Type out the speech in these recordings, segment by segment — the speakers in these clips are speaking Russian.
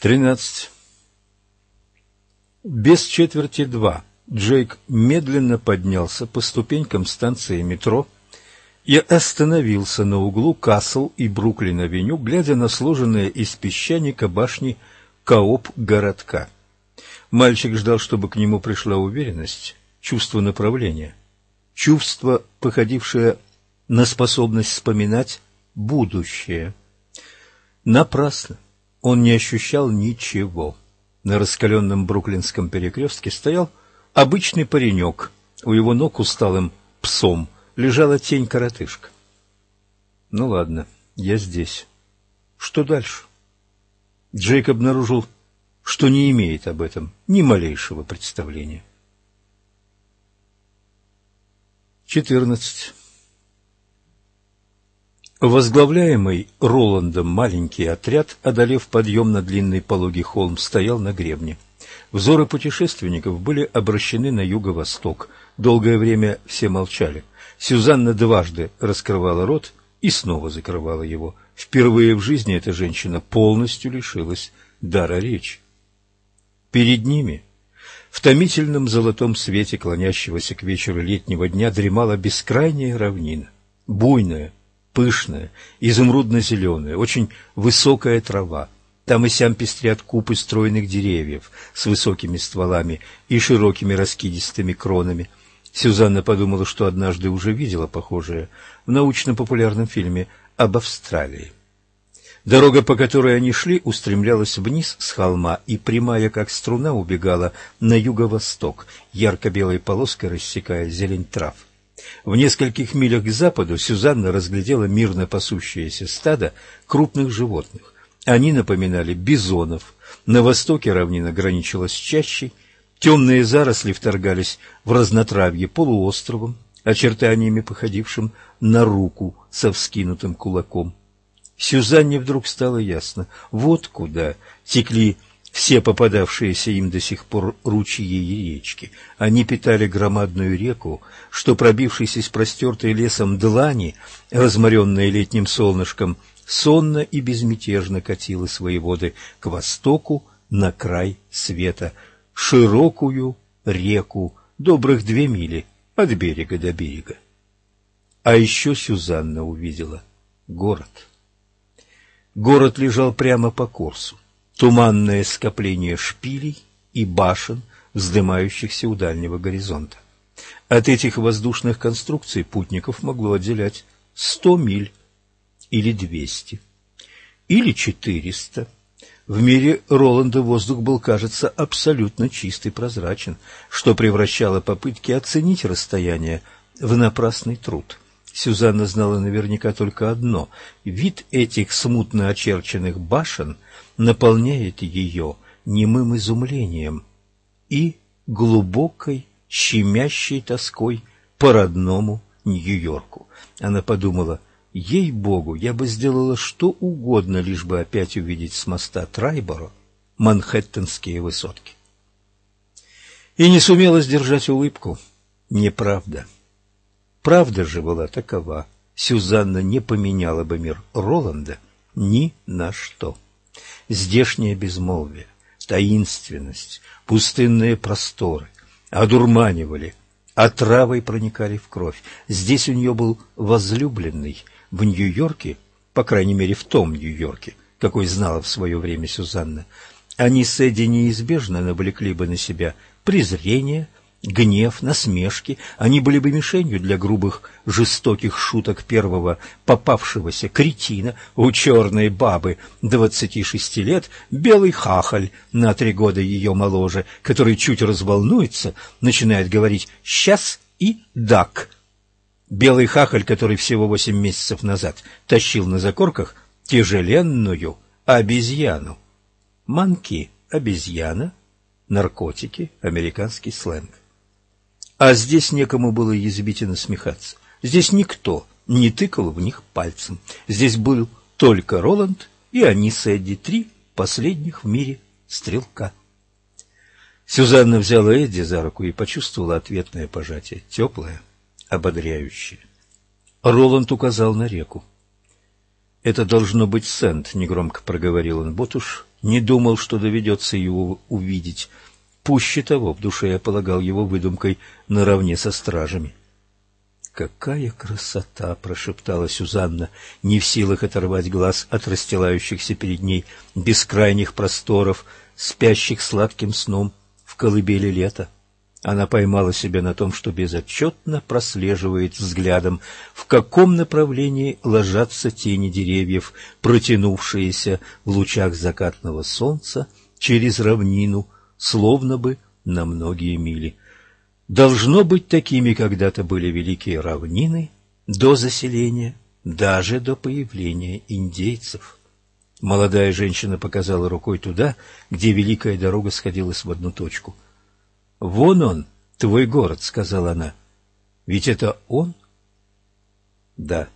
Тринадцать. Без четверти два Джейк медленно поднялся по ступенькам станции метро и остановился на углу Касл и Бруклин-авеню, глядя на сложенные из песчаника башни Кооп городка. Мальчик ждал, чтобы к нему пришла уверенность, чувство направления, чувство, походившее на способность вспоминать будущее. Напрасно. Он не ощущал ничего. На раскаленном бруклинском перекрестке стоял обычный паренек. У его ног усталым псом лежала тень-коротышка. Ну ладно, я здесь. Что дальше? Джейк обнаружил, что не имеет об этом ни малейшего представления. Четырнадцать. Возглавляемый Роландом маленький отряд, одолев подъем на длинный пологий холм, стоял на гребне. Взоры путешественников были обращены на юго-восток. Долгое время все молчали. Сюзанна дважды раскрывала рот и снова закрывала его. Впервые в жизни эта женщина полностью лишилась дара речи. Перед ними, в томительном золотом свете клонящегося к вечеру летнего дня, дремала бескрайняя равнина, буйная, пышная, изумрудно-зеленая, очень высокая трава. Там и сям пестрят купы стройных деревьев с высокими стволами и широкими раскидистыми кронами. Сюзанна подумала, что однажды уже видела похожее в научно-популярном фильме об Австралии. Дорога, по которой они шли, устремлялась вниз с холма и прямая, как струна, убегала на юго-восток, ярко-белой полоской рассекая зелень трав. В нескольких милях к западу Сюзанна разглядела мирно пасущееся стадо крупных животных. Они напоминали бизонов. На востоке равнина граничила с чащей. Темные заросли вторгались в разнотравье полуостровом, очертаниями походившим на руку со вскинутым кулаком. Сюзанне вдруг стало ясно, вот куда текли все попадавшиеся им до сих пор ручьи и речки. Они питали громадную реку, что, пробившись из простертой лесом длани, разморенной летним солнышком, сонно и безмятежно катила свои воды к востоку на край света, широкую реку, добрых две мили от берега до берега. А еще Сюзанна увидела город. Город лежал прямо по курсу туманное скопление шпилей и башен, вздымающихся у дальнего горизонта. От этих воздушных конструкций путников могло отделять сто миль или двести, или четыреста. В мире Роланда воздух был, кажется, абсолютно чист и прозрачен, что превращало попытки оценить расстояние в напрасный труд. Сюзанна знала наверняка только одно — вид этих смутно очерченных башен — наполняет ее немым изумлением и глубокой, щемящей тоской по родному Нью-Йорку. Она подумала, ей-богу, я бы сделала что угодно, лишь бы опять увидеть с моста Трайборо Манхэттенские высотки. И не сумела сдержать улыбку. Неправда. Правда же была такова. Сюзанна не поменяла бы мир Роланда ни на что здешнее безмолвие, таинственность, пустынные просторы одурманивали, отравой проникали в кровь. Здесь у нее был возлюбленный, в Нью-Йорке, по крайней мере в том Нью-Йорке, какой знала в свое время Сюзанна, они с Эдди неизбежно навлекли бы на себя презрение, гнев, насмешки, они были бы мишенью для грубых, жестоких шуток первого попавшегося кретина у черной бабы двадцати шести лет, белый хахаль на три года ее моложе, который чуть разволнуется, начинает говорить «сейчас» и «дак». Белый хахаль, который всего восемь месяцев назад тащил на закорках тяжеленную обезьяну. Манки – обезьяна, наркотики – американский сленг. А здесь некому было язвить и насмехаться. Здесь никто не тыкал в них пальцем. Здесь был только Роланд и они с Эдди, три последних в мире стрелка. Сюзанна взяла Эдди за руку и почувствовала ответное пожатие, теплое, ободряющее. Роланд указал на реку. «Это должно быть Сент», — негромко проговорил он. «Вот уж не думал, что доведется его увидеть. Пуще того, в душе я полагал его выдумкой наравне со стражами. «Какая красота!» — прошептала Сюзанна, не в силах оторвать глаз от расстилающихся перед ней бескрайних просторов, спящих сладким сном в колыбели лета. Она поймала себя на том, что безотчетно прослеживает взглядом, в каком направлении ложатся тени деревьев, протянувшиеся в лучах закатного солнца через равнину, словно бы на многие мили. Должно быть, такими когда-то были великие равнины до заселения, даже до появления индейцев. Молодая женщина показала рукой туда, где великая дорога сходилась в одну точку. «Вон он, твой город», — сказала она. «Ведь это он?» «Да».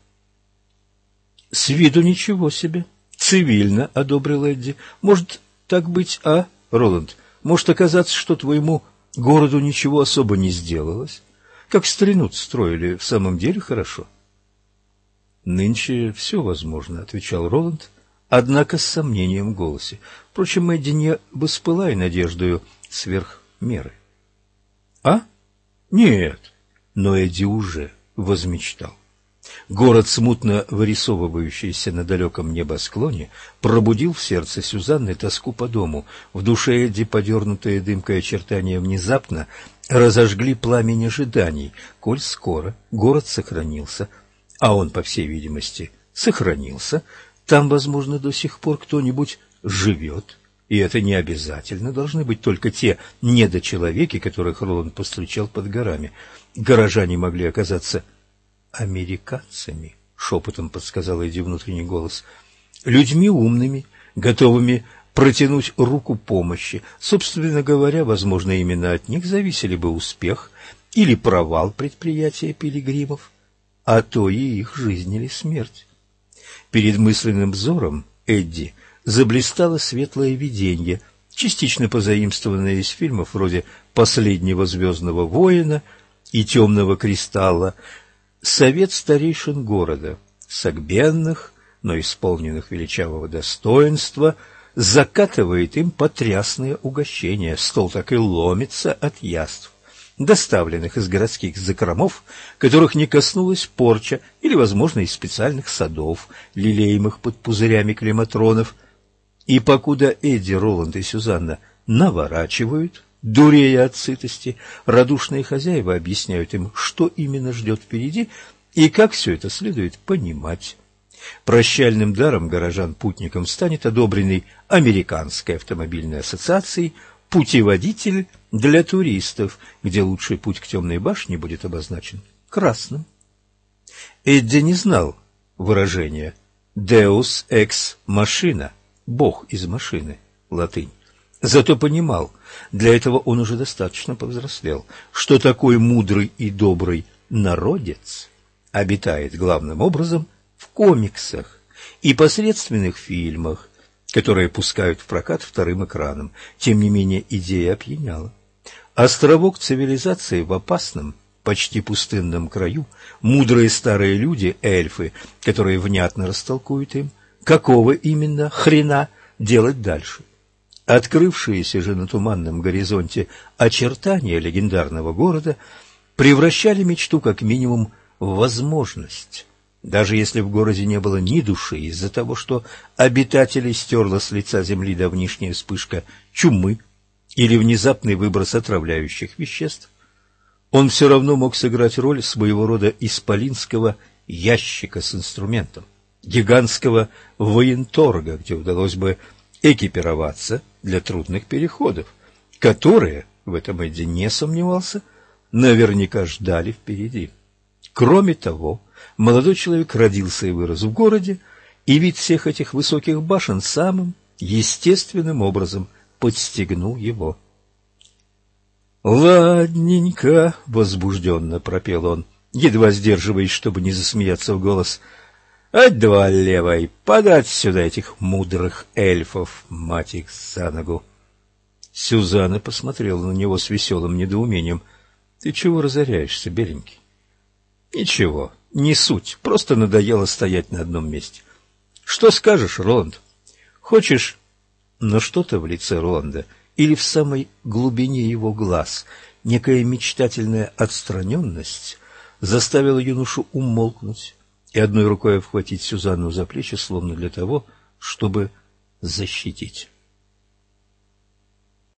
«С виду ничего себе. Цивильно», — одобрил Эдди. «Может так быть, а, Роланд? Может оказаться, что твоему Городу ничего особо не сделалось. Как старину строили, в самом деле хорошо. Нынче все возможно, отвечал Роланд, однако с сомнением в голосе. Впрочем, Эдди не воспылай надеждою сверх меры. А? Нет, но Эдди уже возмечтал. Город, смутно вырисовывающийся на далеком небосклоне, пробудил в сердце Сюзанны тоску по дому. В душе Эдди, подернутые дымкой очертания, внезапно разожгли пламень ожиданий, коль скоро город сохранился, а он, по всей видимости, сохранился, там, возможно, до сих пор кто-нибудь живет, и это не обязательно должны быть только те недочеловеки, которых Роланд постречал под горами. Горожане могли оказаться американцами, шепотом подсказал Эдди внутренний голос, людьми умными, готовыми протянуть руку помощи. Собственно говоря, возможно, именно от них зависели бы успех или провал предприятия пилигримов, а то и их жизнь или смерть. Перед мысленным взором Эдди заблистало светлое видение, частично позаимствованное из фильмов вроде «Последнего звездного воина» и «Темного кристалла», совет старейшин города, согбенных, но исполненных величавого достоинства, закатывает им потрясные угощения, стол так и ломится от яств, доставленных из городских закромов, которых не коснулась порча, или, возможно, из специальных садов, лелеемых под пузырями климатронов. И покуда Эдди, Роланд и Сюзанна наворачивают Дурея от сытости, радушные хозяева объясняют им, что именно ждет впереди и как все это следует понимать. Прощальным даром горожан-путникам станет одобренный Американской автомобильной ассоциацией путеводитель для туристов, где лучший путь к темной башне будет обозначен красным. Эдди не знал выражения «Deus ex machina» – «Бог из машины» – латынь. Зато понимал, для этого он уже достаточно повзрослел, что такой мудрый и добрый народец обитает главным образом в комиксах и посредственных фильмах, которые пускают в прокат вторым экраном. Тем не менее, идея опьяняла. Островок цивилизации в опасном, почти пустынном краю, мудрые старые люди, эльфы, которые внятно растолкуют им, какого именно хрена делать дальше. Открывшиеся же на туманном горизонте очертания легендарного города превращали мечту как минимум в возможность. Даже если в городе не было ни души из-за того, что обитателей стерла с лица земли давнишняя вспышка чумы или внезапный выброс отравляющих веществ, он все равно мог сыграть роль своего рода исполинского ящика с инструментом, гигантского военторга, где удалось бы экипироваться для трудных переходов, которые, в этом Эдди не сомневался, наверняка ждали впереди. Кроме того, молодой человек родился и вырос в городе, и вид всех этих высоких башен самым естественным образом подстегнул его. «Ладненько», — возбужденно пропел он, едва сдерживаясь, чтобы не засмеяться в голос, — Ать-два левой, подать сюда этих мудрых эльфов, мать их за ногу. Сюзанна посмотрела на него с веселым недоумением. — Ты чего разоряешься, беленький? — Ничего, не суть, просто надоело стоять на одном месте. — Что скажешь, Роланд? Хочешь Но что-то в лице Роланда или в самой глубине его глаз, некая мечтательная отстраненность заставила юношу умолкнуть и одной рукой обхватить Сюзанну за плечи, словно для того, чтобы защитить.